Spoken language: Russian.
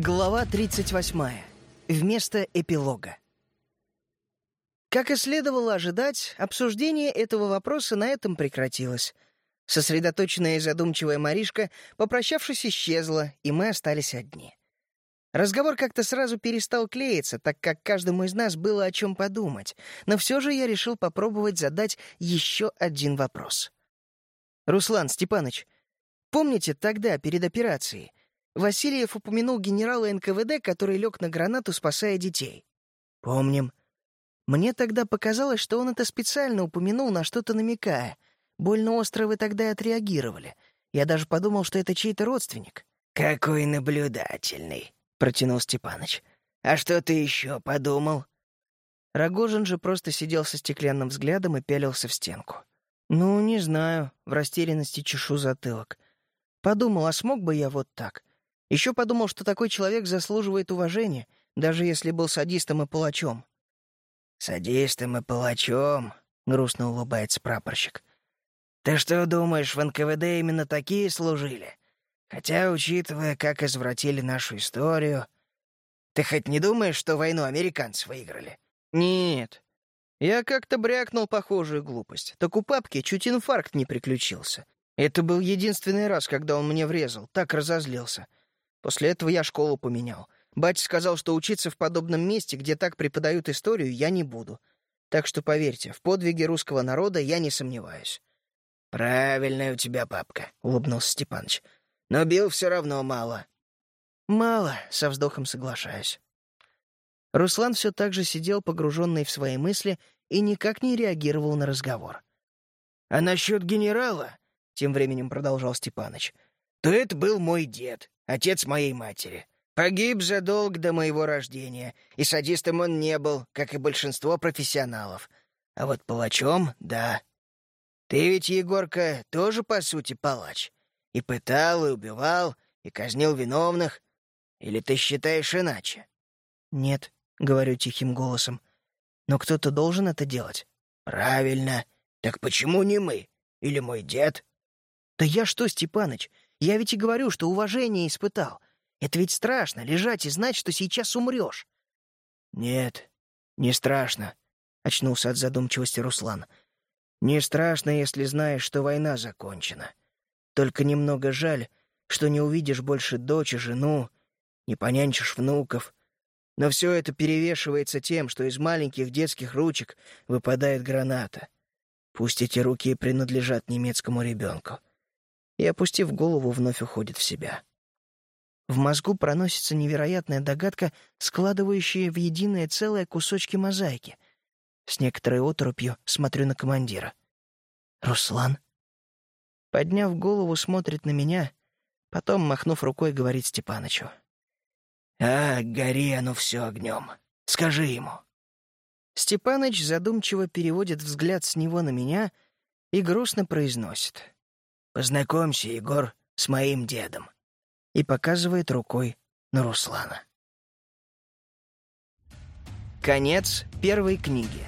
Глава 38. Вместо эпилога. Как и следовало ожидать, обсуждение этого вопроса на этом прекратилось. Сосредоточенная и задумчивая Маришка, попрощавшись, исчезла, и мы остались одни. Разговор как-то сразу перестал клеиться, так как каждому из нас было о чем подумать, но все же я решил попробовать задать еще один вопрос. «Руслан Степаныч, помните тогда, перед операцией, Васильев упомянул генерала НКВД, который лег на гранату, спасая детей?» «Помним», мне тогда показалось, что он это специально упомянул, на что-то намекая. Больно остро вы тогда отреагировали. Я даже подумал, что это чей-то родственник. «Какой наблюдательный», — протянул Степаныч. «А что ты еще подумал?» Рогожин же просто сидел со стеклянным взглядом и пялился в стенку. «Ну, не знаю», — в растерянности чешу затылок. Подумал, а смог бы я вот так? Еще подумал, что такой человек заслуживает уважения, даже если был садистом и палачом. «Садистом и палачом», — грустно улыбается прапорщик. «Ты что думаешь, в НКВД именно такие служили? Хотя, учитывая, как извратили нашу историю... Ты хоть не думаешь, что войну американцы выиграли?» «Нет. Я как-то брякнул похожую глупость. Так у папки чуть инфаркт не приключился. Это был единственный раз, когда он мне врезал, так разозлился. После этого я школу поменял. Батя сказал, что учиться в подобном месте, где так преподают историю, я не буду. Так что поверьте, в подвиге русского народа я не сомневаюсь. «Правильная у тебя папка», — улыбнулся Степаныч. «Но бил все равно мало». «Мало», — со вздохом соглашаюсь. Руслан все так же сидел, погруженный в свои мысли, и никак не реагировал на разговор. «А насчет генерала», — тем временем продолжал Степаныч, — «то это был мой дед, отец моей матери. Погиб задолго до моего рождения, и садистом он не был, как и большинство профессионалов. А вот палачом — да. Ты ведь, Егорка, тоже, по сути, палач. И пытал, и убивал, и казнил виновных. Или ты считаешь иначе? «Нет», — говорю тихим голосом. «Но кто-то должен это делать». «Правильно. Так почему не мы? Или мой дед?» «Да я что, Степаныч, я ведь и говорю, что уважение испытал. Это ведь страшно — лежать и знать, что сейчас умрешь. «Нет, не страшно», — очнулся от задумчивости Руслан. «Не страшно, если знаешь, что война закончена. Только немного жаль, что не увидишь больше дочь и жену, не понянчишь внуков. Но все это перевешивается тем, что из маленьких детских ручек выпадает граната. Пусть эти руки принадлежат немецкому ребенку». И, опустив голову, вновь уходит в себя. В мозгу проносится невероятная догадка, складывающая в единое целое кусочки мозаики. С некоторой оторопью смотрю на командира. «Руслан?» Подняв голову, смотрит на меня, потом, махнув рукой, говорит Степанычу. «А, гори оно все огнем. Скажи ему». Степаныч задумчиво переводит взгляд с него на меня и грустно произносит. «Познакомься, Егор, с моим дедом» и показывает рукой на Руслана. Конец первой книги.